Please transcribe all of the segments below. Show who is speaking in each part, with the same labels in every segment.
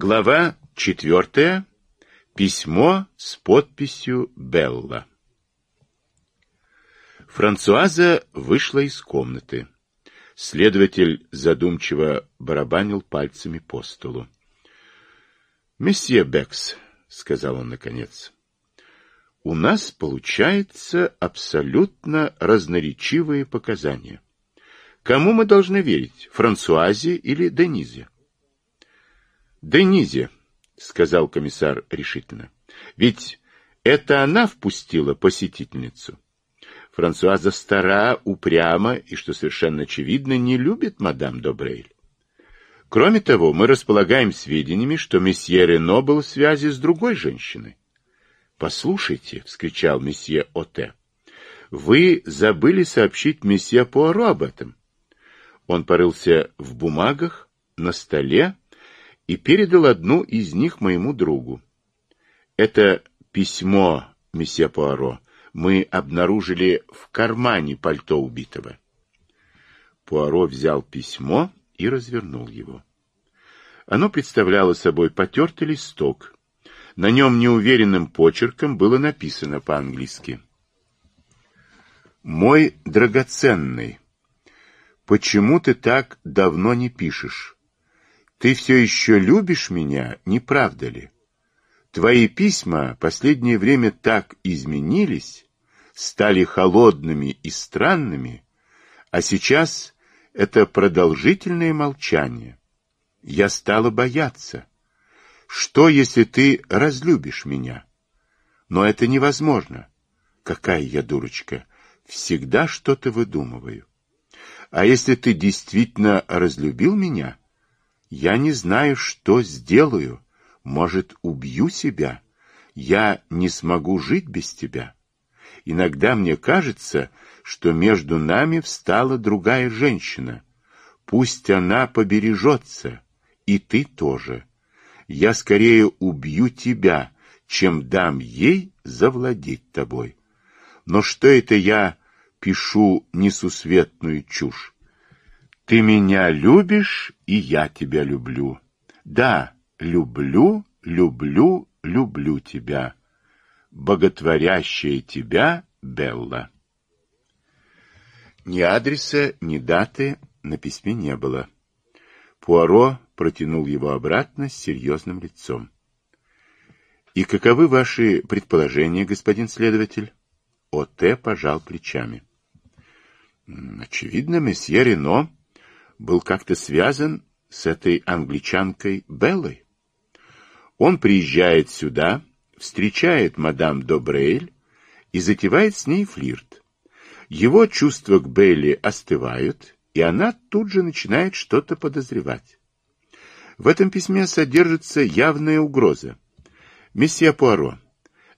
Speaker 1: Глава четвертая. Письмо с подписью Белла. Франсуаза вышла из комнаты. Следователь задумчиво барабанил пальцами по столу. — Месье Бекс, — сказал он наконец, — у нас получается абсолютно разноречивые показания. Кому мы должны верить, Франсуазе или Денизе? — Денизе, — сказал комиссар решительно, — ведь это она впустила посетительницу. Франсуаза стара, упряма и, что совершенно очевидно, не любит мадам Добрейль. Кроме того, мы располагаем сведениями, что месье Рено был в связи с другой женщиной. — Послушайте, — вскричал месье Оте, — вы забыли сообщить месье Пуаро об этом. Он порылся в бумагах, на столе, и передал одну из них моему другу. Это письмо, месье Пуаро, мы обнаружили в кармане пальто убитого. Пуаро взял письмо и развернул его. Оно представляло собой потертый листок. На нем неуверенным почерком было написано по-английски. «Мой драгоценный, почему ты так давно не пишешь? Ты все еще любишь меня, не правда ли? Твои письма последнее время так изменились, стали холодными и странными, а сейчас это продолжительное молчание. Я стала бояться. Что, если ты разлюбишь меня? Но это невозможно. Какая я дурочка. Всегда что-то выдумываю. А если ты действительно разлюбил меня, я не знаю, что сделаю. Может, убью себя? Я не смогу жить без тебя. Иногда мне кажется, что между нами встала другая женщина. Пусть она побережется, и ты тоже. Я скорее убью тебя, чем дам ей завладеть тобой. Но что это я пишу несусветную чушь? Ты меня любишь, и я тебя люблю. Да, люблю, люблю, люблю тебя. Боготворящая тебя Белла. Ни адреса, ни даты на письме не было. Пуаро протянул его обратно с серьезным лицом. «И каковы ваши предположения, господин следователь?» Оте пожал плечами. «Очевидно, месье Рено был как-то связан с этой англичанкой Беллой. Он приезжает сюда, встречает мадам Добрейль и затевает с ней флирт. Его чувства к Белли остывают, и она тут же начинает что-то подозревать. В этом письме содержится явная угроза. Месье Пуаро,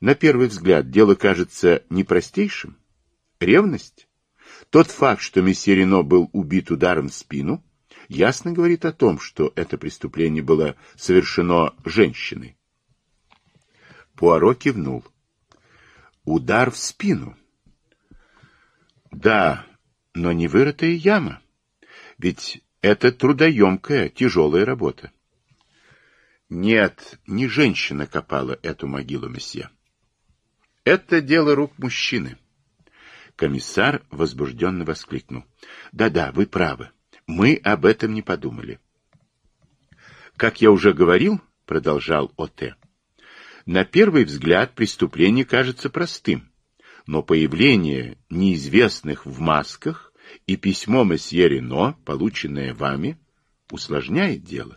Speaker 1: на первый взгляд дело кажется непростейшим. Ревность? Тот факт, что месье Рено был убит ударом в спину, ясно говорит о том, что это преступление было совершено женщиной. Пуаро кивнул. Удар в спину. Да, но не вырытая яма. Ведь это трудоемкая, тяжелая работа. Нет, не женщина копала эту могилу, месье. Это дело рук мужчины. Комиссар возбужденно воскликнул. «Да-да, вы правы. Мы об этом не подумали». «Как я уже говорил, — продолжал Оте, — на первый взгляд преступление кажется простым, но появление неизвестных в масках и письмо месье Рено, полученное вами, усложняет дело.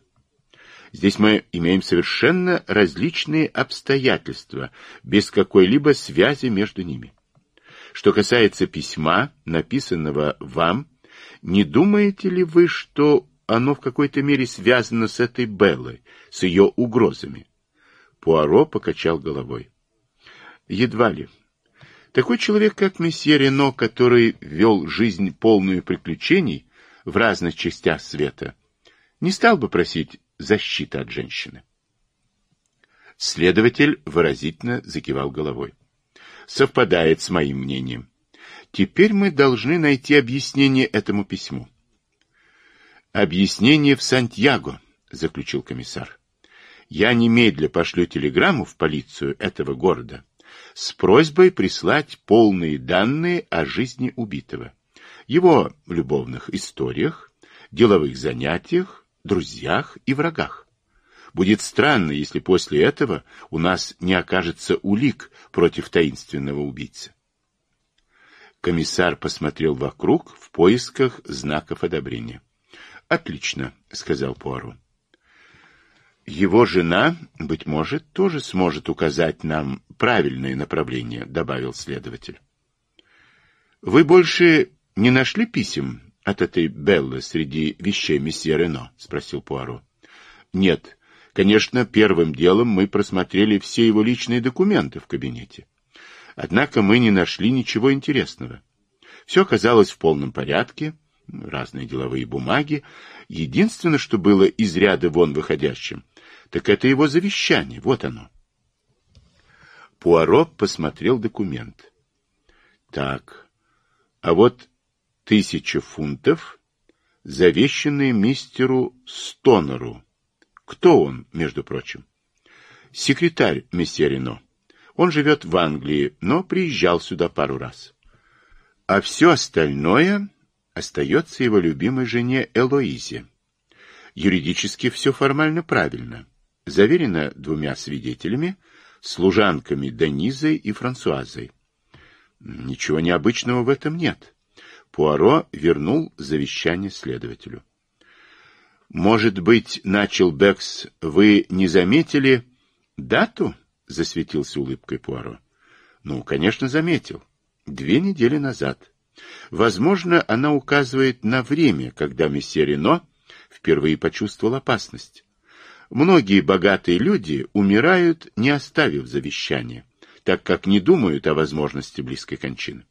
Speaker 1: Здесь мы имеем совершенно различные обстоятельства, без какой-либо связи между ними. Что касается письма, написанного вам, не думаете ли вы, что оно в какой-то мере связано с этой Беллой, с ее угрозами? Пуаро покачал головой. Едва ли. Такой человек, как месье Рено, который вел жизнь полную приключений в разных частях света, не стал бы просить защиты от женщины. Следователь выразительно закивал головой совпадает с моим мнением. Теперь мы должны найти объяснение этому письму. Объяснение в Сантьяго, заключил комиссар. Я немедля пошлю телеграмму в полицию этого города с просьбой прислать полные данные о жизни убитого, его любовных историях, деловых занятиях, друзьях и врагах. Будет странно, если после этого у нас не окажется улик против таинственного убийцы. Комиссар посмотрел вокруг в поисках знаков одобрения. «Отлично», — сказал Пуаро. «Его жена, быть может, тоже сможет указать нам правильное направление», — добавил следователь. «Вы больше не нашли писем от этой Беллы среди вещей месье Рено?» — спросил Пуаро. «Нет. Конечно, первым делом мы просмотрели все его личные документы в кабинете. Однако мы не нашли ничего интересного. Все казалось в полном порядке, разные деловые бумаги. Единственное, что было из ряда вон выходящим, так это его завещание, вот оно. Пуаро посмотрел документ. Так, а вот тысяча фунтов, завещанные мистеру Стонеру. Кто он, между прочим? Секретарь месье Рено. Он живет в Англии, но приезжал сюда пару раз. А все остальное остается его любимой жене Элоизе. Юридически все формально правильно. Заверено двумя свидетелями, служанками Денизой и Франсуазой. Ничего необычного в этом нет. Пуаро вернул завещание следователю. «Может быть, — начал Бекс, — вы не заметили дату?» — засветился улыбкой Пуаро. «Ну, конечно, заметил. Две недели назад. Возможно, она указывает на время, когда месье Рено впервые почувствовал опасность. Многие богатые люди умирают, не оставив завещания, так как не думают о возможности близкой кончины.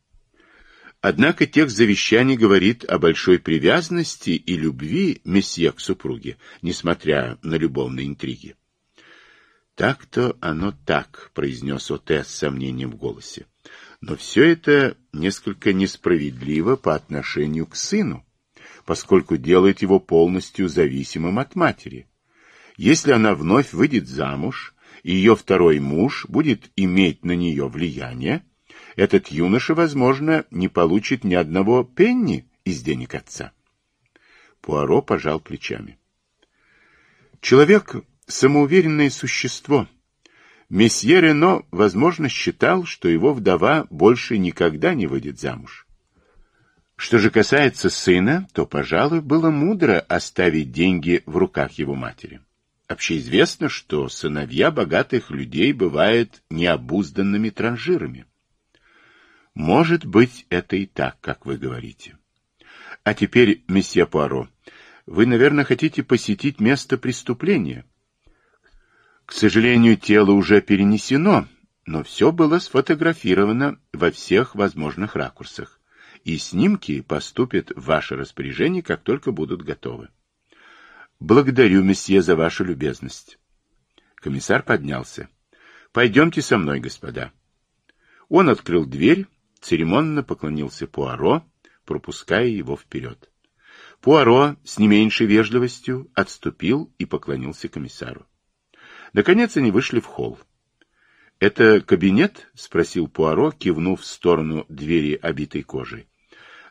Speaker 1: Однако текст завещаний говорит о большой привязанности и любви месье к супруге, несмотря на любовные интриги. «Так-то оно так», — произнес Оте с сомнением в голосе. «Но все это несколько несправедливо по отношению к сыну, поскольку делает его полностью зависимым от матери. Если она вновь выйдет замуж, и ее второй муж будет иметь на нее влияние, этот юноша, возможно, не получит ни одного пенни из денег отца. Пуаро пожал плечами. Человек — самоуверенное существо. Месье Рено, возможно, считал, что его вдова больше никогда не выйдет замуж. Что же касается сына, то, пожалуй, было мудро оставить деньги в руках его матери. Общеизвестно, что сыновья богатых людей бывают необузданными транжирами. Может быть, это и так, как вы говорите. А теперь, месье Пуаро, вы, наверное, хотите посетить место преступления. К сожалению, тело уже перенесено, но все было сфотографировано во всех возможных ракурсах, и снимки поступят в ваше распоряжение, как только будут готовы. Благодарю, месье, за вашу любезность. Комиссар поднялся. Пойдемте со мной, господа. Он открыл дверь церемонно поклонился Пуаро, пропуская его вперед. Пуаро с не меньшей вежливостью отступил и поклонился комиссару. Наконец они вышли в холл. «Это кабинет?» — спросил Пуаро, кивнув в сторону двери, обитой кожей.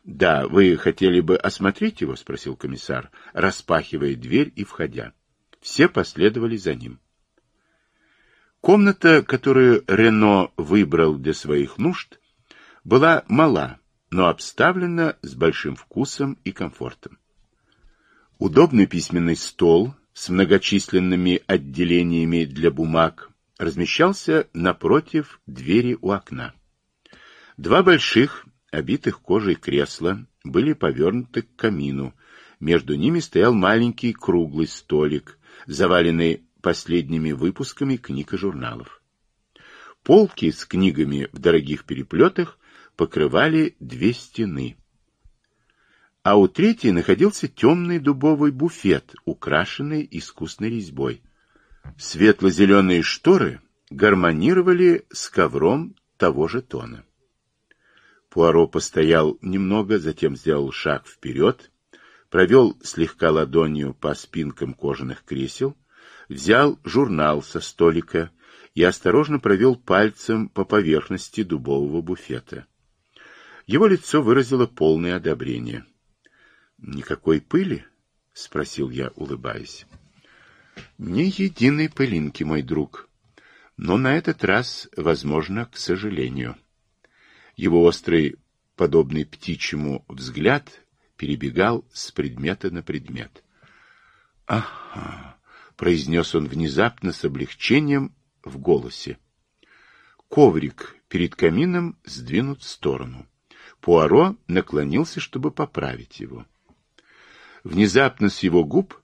Speaker 1: «Да, вы хотели бы осмотреть его?» — спросил комиссар, распахивая дверь и входя. Все последовали за ним. Комната, которую Рено выбрал для своих нужд, была мала, но обставлена с большим вкусом и комфортом. Удобный письменный стол с многочисленными отделениями для бумаг размещался напротив двери у окна. Два больших, обитых кожей кресла были повернуты к камину. Между ними стоял маленький круглый столик, заваленный последними выпусками книг и журналов. Полки с книгами в дорогих переплетах покрывали две стены. А у третьей находился темный дубовый буфет, украшенный искусной резьбой. Светло-зеленые шторы гармонировали с ковром того же тона. Пуаро постоял немного, затем сделал шаг вперед, провел слегка ладонью по спинкам кожаных кресел, взял журнал со столика и осторожно провел пальцем по поверхности дубового буфета. Его лицо выразило полное одобрение. «Никакой пыли?» — спросил я, улыбаясь. «Ни единой пылинки, мой друг. Но на этот раз, возможно, к сожалению». Его острый, подобный птичьему взгляд, перебегал с предмета на предмет. «Ага», — произнес он внезапно с облегчением в голосе. Коврик перед камином сдвинут в сторону. Пуаро наклонился, чтобы поправить его. Внезапно с его губ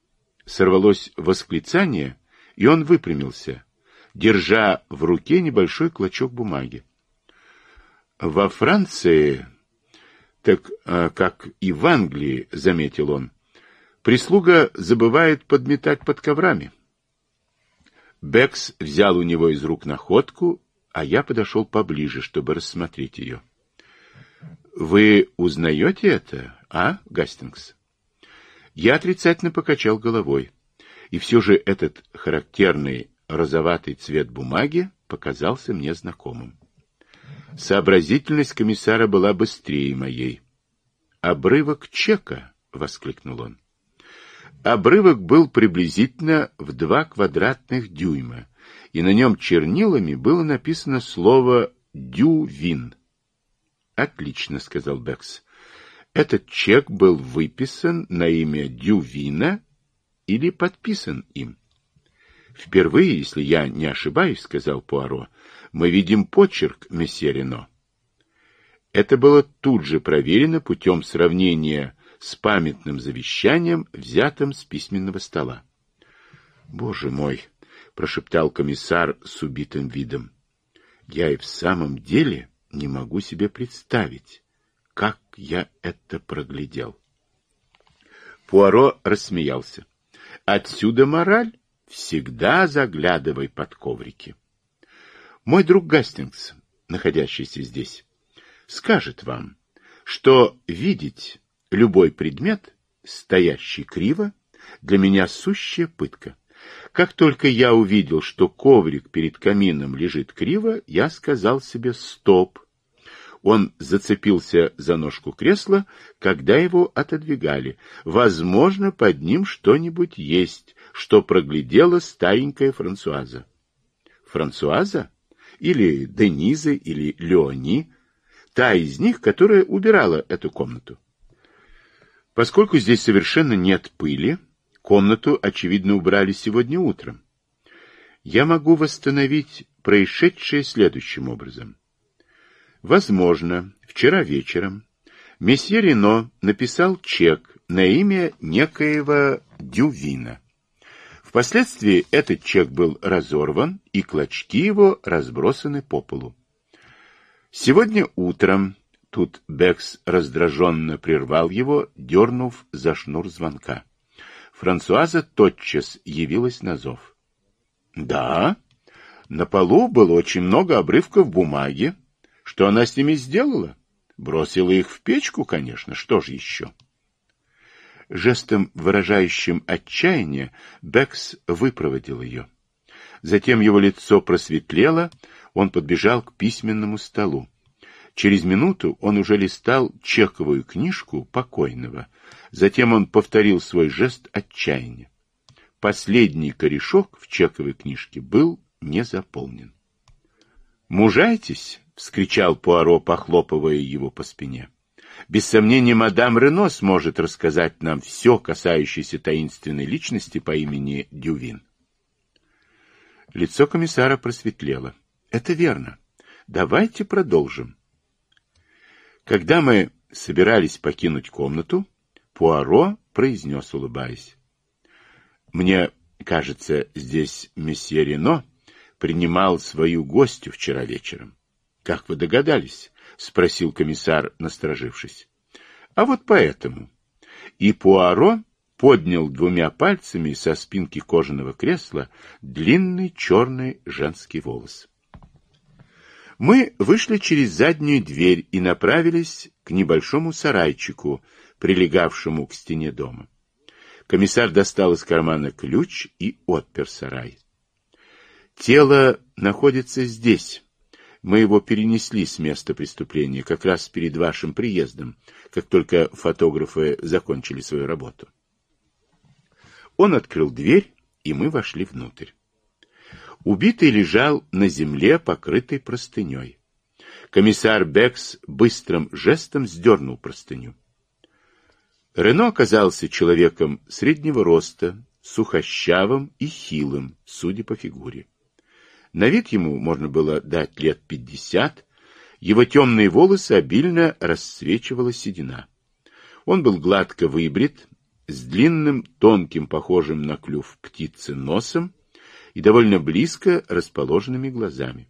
Speaker 1: сорвалось восклицание, и он выпрямился, держа в руке небольшой клочок бумаги. Во Франции, так а, как и в Англии, заметил он, прислуга забывает подметать под коврами. Бекс взял у него из рук находку, а я подошел поближе, чтобы рассмотреть ее. «Вы узнаете это, а, Гастингс?» Я отрицательно покачал головой, и все же этот характерный розоватый цвет бумаги показался мне знакомым. Сообразительность комиссара была быстрее моей. «Обрывок чека!» — воскликнул он. Обрывок был приблизительно в два квадратных дюйма, и на нем чернилами было написано слово «дювин». «Отлично», — сказал Бекс. «Этот чек был выписан на имя Дювина или подписан им?» «Впервые, если я не ошибаюсь», — сказал Пуаро, — «мы видим почерк месье Рено». Это было тут же проверено путем сравнения с памятным завещанием, взятым с письменного стола. «Боже мой!» — прошептал комиссар с убитым видом. «Я и в самом деле не могу себе представить, как я это проглядел». Пуаро рассмеялся. «Отсюда мораль. Всегда заглядывай под коврики. Мой друг Гастингс, находящийся здесь, скажет вам, что видеть любой предмет, стоящий криво, для меня сущая пытка. Как только я увидел, что коврик перед камином лежит криво, я сказал себе «стоп». Он зацепился за ножку кресла, когда его отодвигали. Возможно, под ним что-нибудь есть, что проглядела старенькая Франсуаза. Франсуаза? Или Дениза, или Леони? Та из них, которая убирала эту комнату. Поскольку здесь совершенно нет пыли, комнату, очевидно, убрали сегодня утром. Я могу восстановить происшедшее следующим образом. Возможно, вчера вечером месье Рено написал чек на имя некоего Дювина. Впоследствии этот чек был разорван, и клочки его разбросаны по полу. Сегодня утром Тут Бекс раздраженно прервал его, дернув за шнур звонка. Франсуаза тотчас явилась на зов. — Да, на полу было очень много обрывков бумаги. Что она с ними сделала? Бросила их в печку, конечно, что же еще? Жестом, выражающим отчаяние, Бекс выпроводил ее. Затем его лицо просветлело, он подбежал к письменному столу. Через минуту он уже листал чековую книжку покойного. Затем он повторил свой жест отчаяния. Последний корешок в чековой книжке был не заполнен. «Мужайтесь!» — вскричал Пуаро, похлопывая его по спине. «Без сомнения, мадам Рено сможет рассказать нам все, касающееся таинственной личности по имени Дювин». Лицо комиссара просветлело. «Это верно. Давайте продолжим. Когда мы собирались покинуть комнату, Пуаро произнес, улыбаясь. «Мне кажется, здесь месье Рено принимал свою гостью вчера вечером». «Как вы догадались?» — спросил комиссар, насторожившись. «А вот поэтому». И Пуаро поднял двумя пальцами со спинки кожаного кресла длинный черный женский волос. Мы вышли через заднюю дверь и направились к небольшому сарайчику, прилегавшему к стене дома. Комиссар достал из кармана ключ и отпер сарай. Тело находится здесь. Мы его перенесли с места преступления как раз перед вашим приездом, как только фотографы закончили свою работу. Он открыл дверь, и мы вошли внутрь. Убитый лежал на земле, покрытый простыней. Комиссар Бекс быстрым жестом сдернул простыню. Рено оказался человеком среднего роста, сухощавым и хилым, судя по фигуре. На вид ему можно было дать лет пятьдесят, его темные волосы обильно расцвечивала седина. Он был гладко выбрит, с длинным, тонким, похожим на клюв птицы носом и довольно близко расположенными глазами.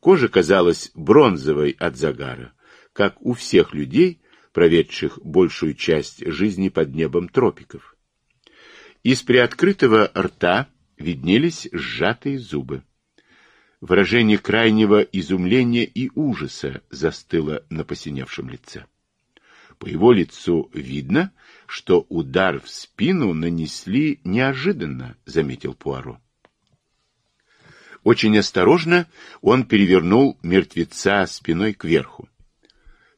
Speaker 1: Кожа казалась бронзовой от загара, как у всех людей, проведших большую часть жизни под небом тропиков. Из приоткрытого рта виднелись сжатые зубы. Выражение крайнего изумления и ужаса застыло на посиневшем лице. По его лицу видно, что удар в спину нанесли неожиданно, заметил Пуаро. Очень осторожно он перевернул мертвеца спиной кверху.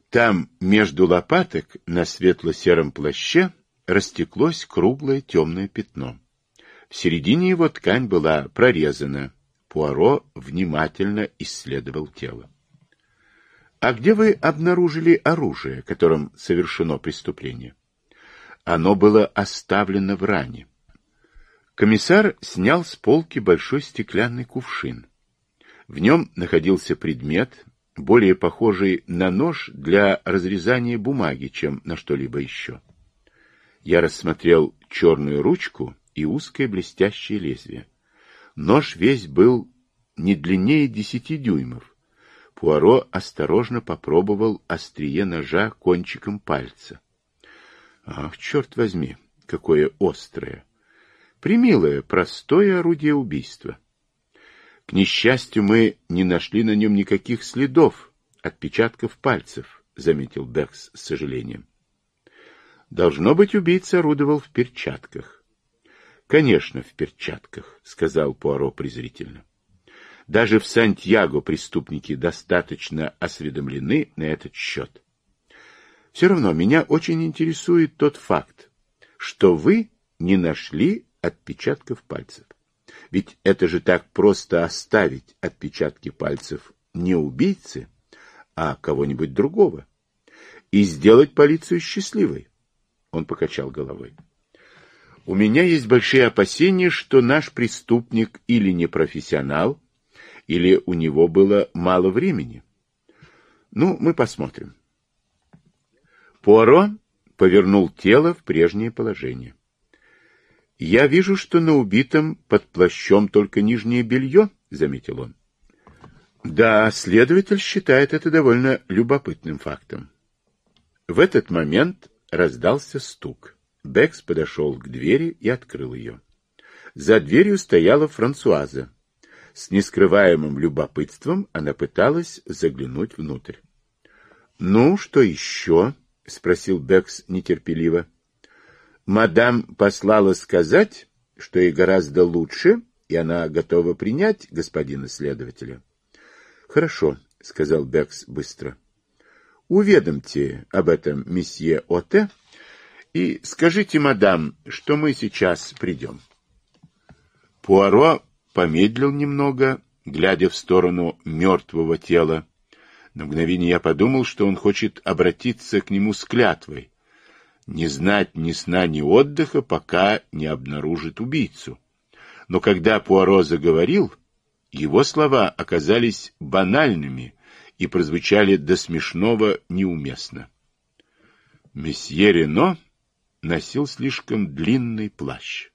Speaker 1: Там, между лопаток, на светло-сером плаще, растеклось круглое темное пятно. В середине его ткань была прорезана. Пуаро внимательно исследовал тело. «А где вы обнаружили оружие, которым совершено преступление?» «Оно было оставлено в ране». Комиссар снял с полки большой стеклянный кувшин. В нем находился предмет, более похожий на нож для разрезания бумаги, чем на что-либо еще. Я рассмотрел черную ручку и узкое блестящее лезвие. Нож весь был не длиннее десяти дюймов. Пуаро осторожно попробовал острие ножа кончиком пальца. Ах, черт возьми, какое острое! Примилое, простое орудие убийства. К несчастью, мы не нашли на нем никаких следов, отпечатков пальцев, заметил Бекс с сожалением. Должно быть, убийца орудовал в перчатках. Конечно, в перчатках, сказал Пуаро презрительно. Даже в Сантьяго преступники достаточно осведомлены на этот счет. Все равно меня очень интересует тот факт, что вы не нашли отпечатков пальцев. Ведь это же так просто оставить отпечатки пальцев не убийцы, а кого-нибудь другого. И сделать полицию счастливой. Он покачал головой. У меня есть большие опасения, что наш преступник или не профессионал, или у него было мало времени. Ну, мы посмотрим. Пуаро повернул тело в прежнее положение. «Я вижу, что на убитом под плащом только нижнее белье», — заметил он. Да, следователь считает это довольно любопытным фактом. В этот момент раздался стук. Бекс подошел к двери и открыл ее. За дверью стояла Франсуаза. С нескрываемым любопытством она пыталась заглянуть внутрь. — Ну, что еще? — спросил Бекс нетерпеливо. Мадам послала сказать, что ей гораздо лучше, и она готова принять господина следователя. — Хорошо, — сказал Бекс быстро. — Уведомьте об этом месье Оте и скажите, мадам, что мы сейчас придем. Пуаро помедлил немного, глядя в сторону мертвого тела. На мгновение я подумал, что он хочет обратиться к нему с клятвой, не знать ни сна, ни отдыха, пока не обнаружит убийцу. Но когда Пуаро заговорил, его слова оказались банальными и прозвучали до смешного неуместно. Месье Рено носил слишком длинный плащ.